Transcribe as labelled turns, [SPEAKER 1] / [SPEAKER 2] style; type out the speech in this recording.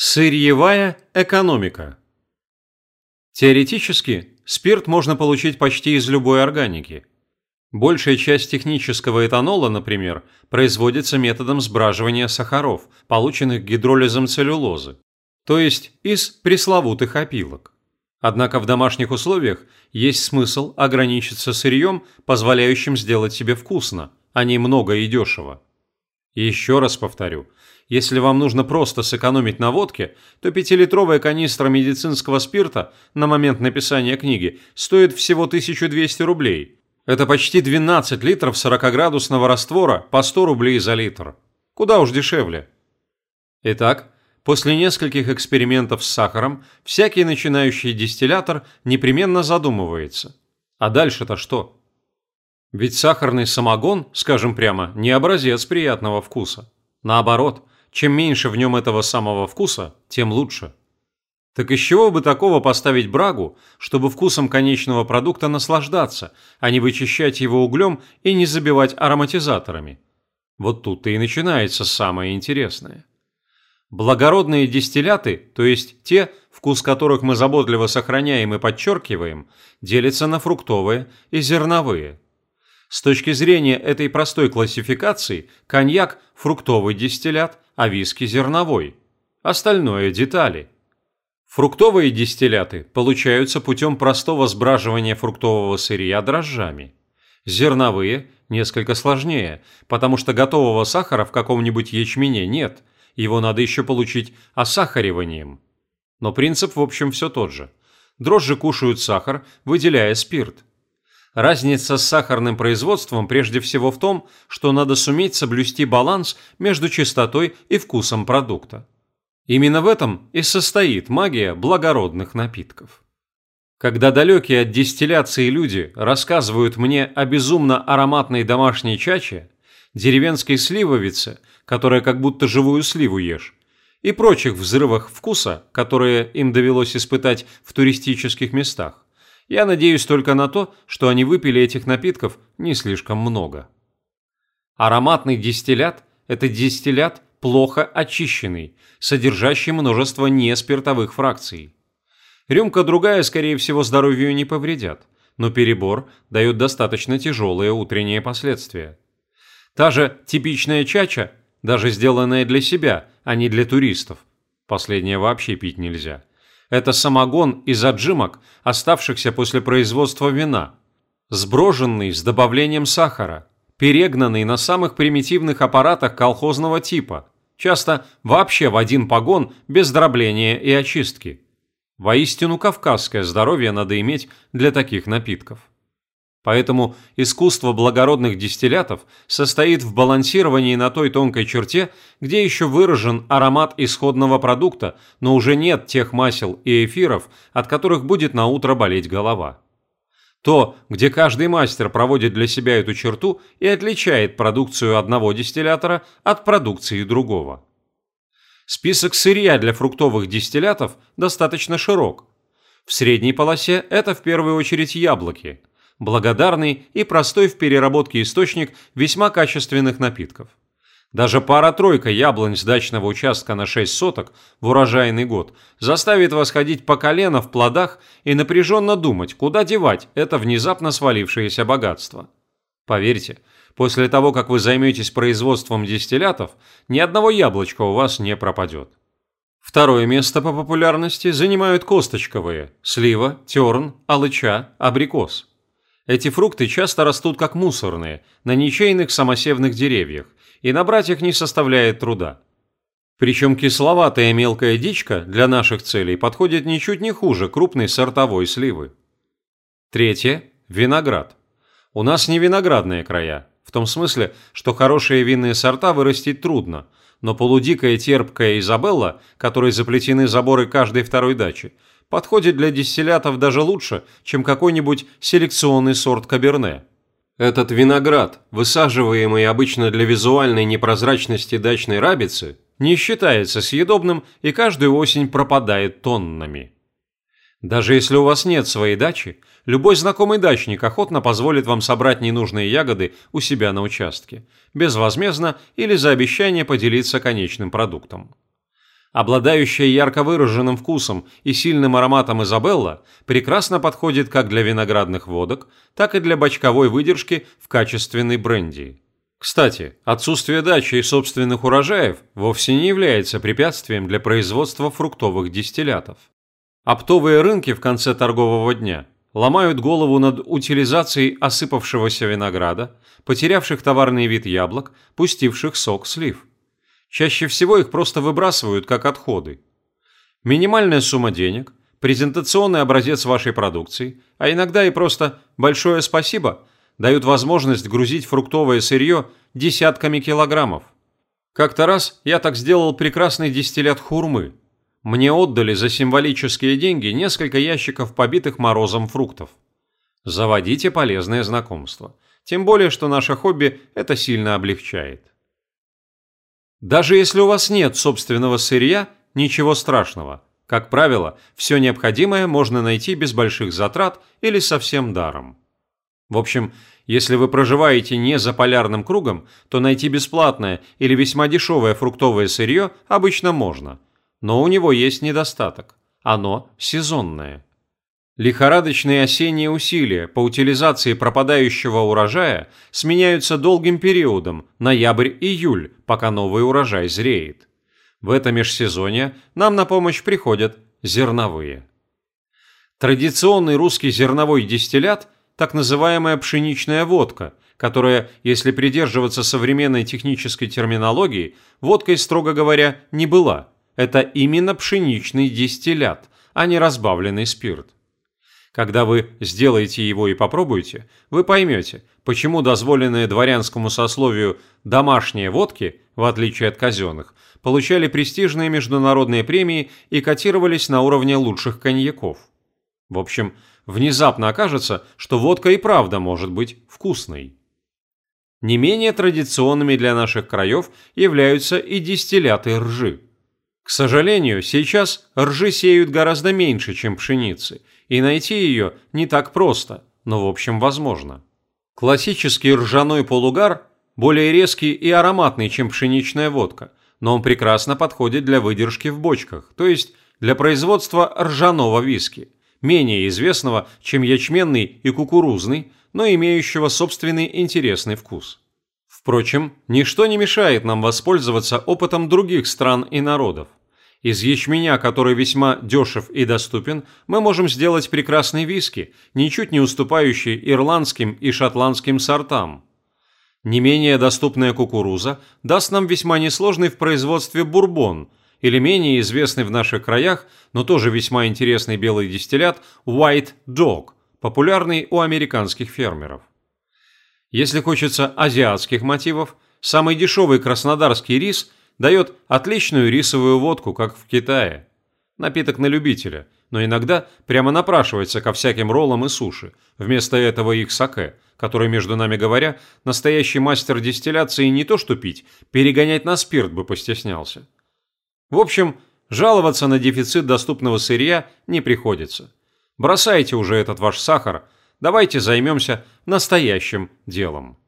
[SPEAKER 1] Сырьевая экономика. Теоретически, спирт можно получить почти из любой органики. Большая часть технического этанола, например, производится методом сбраживания сахаров, полученных гидролизом целлюлозы, то есть из пресловутых опилок. Однако в домашних условиях есть смысл ограничиться сырьем, позволяющим сделать себе вкусно, а не много и дешево. Еще раз повторю – если вам нужно просто сэкономить на водке, то пятилитровая канистра медицинского спирта на момент написания книги стоит всего 1200 рублей. Это почти 12 литров 40-градусного раствора по 100 рублей за литр. Куда уж дешевле. Итак, после нескольких экспериментов с сахаром, всякий начинающий дистиллятор непременно задумывается. А дальше-то что? Ведь сахарный самогон, скажем прямо, не образец приятного вкуса. Наоборот, чем меньше в нем этого самого вкуса, тем лучше. Так из чего бы такого поставить брагу, чтобы вкусом конечного продукта наслаждаться, а не вычищать его углем и не забивать ароматизаторами? Вот тут-то и начинается самое интересное. Благородные дистилляты, то есть те, вкус которых мы заботливо сохраняем и подчеркиваем, делятся на фруктовые и зерновые – с точки зрения этой простой классификации, коньяк – фруктовый дистиллят, а виски – зерновой. Остальное – детали. Фруктовые дистилляты получаются путем простого сбраживания фруктового сырья дрожжами. Зерновые – несколько сложнее, потому что готового сахара в каком-нибудь ячмене нет, его надо еще получить осахариванием. Но принцип в общем все тот же. Дрожжи кушают сахар, выделяя спирт. Разница с сахарным производством прежде всего в том, что надо суметь соблюсти баланс между чистотой и вкусом продукта. Именно в этом и состоит магия благородных напитков. Когда далекие от дистилляции люди рассказывают мне о безумно ароматной домашней чаче, деревенской сливовице, которая как будто живую сливу ешь, и прочих взрывах вкуса, которые им довелось испытать в туристических местах, я надеюсь только на то, что они выпили этих напитков не слишком много. Ароматный дистиллят – это дистиллят плохо очищенный, содержащий множество неспиртовых фракций. Рюмка другая, скорее всего, здоровью не повредят, но перебор дает достаточно тяжелые утренние последствия. Та же типичная чача, даже сделанная для себя, а не для туристов, последнее вообще пить нельзя – это самогон из отжимок, оставшихся после производства вина. Сброженный с добавлением сахара, перегнанный на самых примитивных аппаратах колхозного типа, часто вообще в один погон без дробления и очистки. Воистину кавказское здоровье надо иметь для таких напитков. Поэтому искусство благородных дистиллятов состоит в балансировании на той тонкой черте, где еще выражен аромат исходного продукта, но уже нет тех масел и эфиров, от которых будет на утро болеть голова. То, где каждый мастер проводит для себя эту черту и отличает продукцию одного дистиллятора от продукции другого. Список сырья для фруктовых дистиллятов достаточно широк. В средней полосе это в первую очередь яблоки – благодарный и простой в переработке источник весьма качественных напитков. Даже пара-тройка яблонь с дачного участка на 6 соток в урожайный год заставит вас ходить по колено в плодах и напряженно думать, куда девать это внезапно свалившееся богатство. Поверьте, после того, как вы займетесь производством дистиллятов, ни одного яблочка у вас не пропадет. Второе место по популярности занимают косточковые – слива, терн, алыча, абрикос. Эти фрукты часто растут как мусорные, на ничейных самосевных деревьях, и набрать их не составляет труда. Причем кисловатая мелкая дичка для наших целей подходит ничуть не хуже крупной сортовой сливы. Третье – виноград. У нас не виноградные края, в том смысле, что хорошие винные сорта вырастить трудно, но полудикая терпкая Изабелла, которой заплетены заборы каждой второй дачи – подходит для дистиллятов даже лучше, чем какой-нибудь селекционный сорт каберне. Этот виноград, высаживаемый обычно для визуальной непрозрачности дачной рабицы, не считается съедобным и каждую осень пропадает тоннами. Даже если у вас нет своей дачи, любой знакомый дачник охотно позволит вам собрать ненужные ягоды у себя на участке, безвозмездно или за обещание поделиться конечным продуктом. Обладающая ярко выраженным вкусом и сильным ароматом Изабелла прекрасно подходит как для виноградных водок, так и для бочковой выдержки в качественной бренди. Кстати, отсутствие дачи и собственных урожаев вовсе не является препятствием для производства фруктовых дистиллятов. Оптовые рынки в конце торгового дня ломают голову над утилизацией осыпавшегося винограда, потерявших товарный вид яблок, пустивших сок слив. Чаще всего их просто выбрасывают как отходы. Минимальная сумма денег, презентационный образец вашей продукции, а иногда и просто «большое спасибо» дают возможность грузить фруктовое сырье десятками килограммов. Как-то раз я так сделал прекрасный дистиллят хурмы. Мне отдали за символические деньги несколько ящиков побитых морозом фруктов. Заводите полезные знакомства. Тем более, что наше хобби это сильно облегчает. Даже если у вас нет собственного сырья, ничего страшного. Как правило, все необходимое можно найти без больших затрат или совсем даром. В общем, если вы проживаете не за полярным кругом, то найти бесплатное или весьма дешевое фруктовое сырье обычно можно. Но у него есть недостаток. Оно сезонное. Лихорадочные осенние усилия по утилизации пропадающего урожая сменяются долгим периодом ноябрь-июль, пока новый урожай зреет. В это межсезонье нам на помощь приходят зерновые. Традиционный русский зерновой дистиллят – так называемая пшеничная водка, которая, если придерживаться современной технической терминологии, водкой, строго говоря, не была. Это именно пшеничный дистиллят, а не разбавленный спирт. Когда вы сделаете его и попробуете, вы поймете, почему дозволенные дворянскому сословию домашние водки, в отличие от казенных, получали престижные международные премии и котировались на уровне лучших коньяков. В общем, внезапно окажется, что водка и правда может быть вкусной. Не менее традиционными для наших краев являются и дистилляты ржи. К сожалению, сейчас ржи сеют гораздо меньше, чем пшеницы, и найти ее не так просто, но в общем возможно. Классический ржаной полугар более резкий и ароматный, чем пшеничная водка, но он прекрасно подходит для выдержки в бочках, то есть для производства ржаного виски, менее известного, чем ячменный и кукурузный, но имеющего собственный интересный вкус. Впрочем, ничто не мешает нам воспользоваться опытом других стран и народов. Из ячменя, который весьма дешев и доступен, мы можем сделать прекрасный виски, ничуть не уступающий ирландским и шотландским сортам. Не менее доступная кукуруза даст нам весьма несложный в производстве бурбон или менее известный в наших краях, но тоже весьма интересный белый дистиллят White Dog, популярный у американских фермеров. Если хочется азиатских мотивов, самый дешевый краснодарский рис – дает отличную рисовую водку, как в Китае. Напиток на любителя, но иногда прямо напрашивается ко всяким роллам и суши, вместо этого их саке, который, между нами говоря, настоящий мастер дистилляции не то что пить, перегонять на спирт бы постеснялся. В общем, жаловаться на дефицит доступного сырья не приходится. Бросайте уже этот ваш сахар, давайте займемся настоящим делом.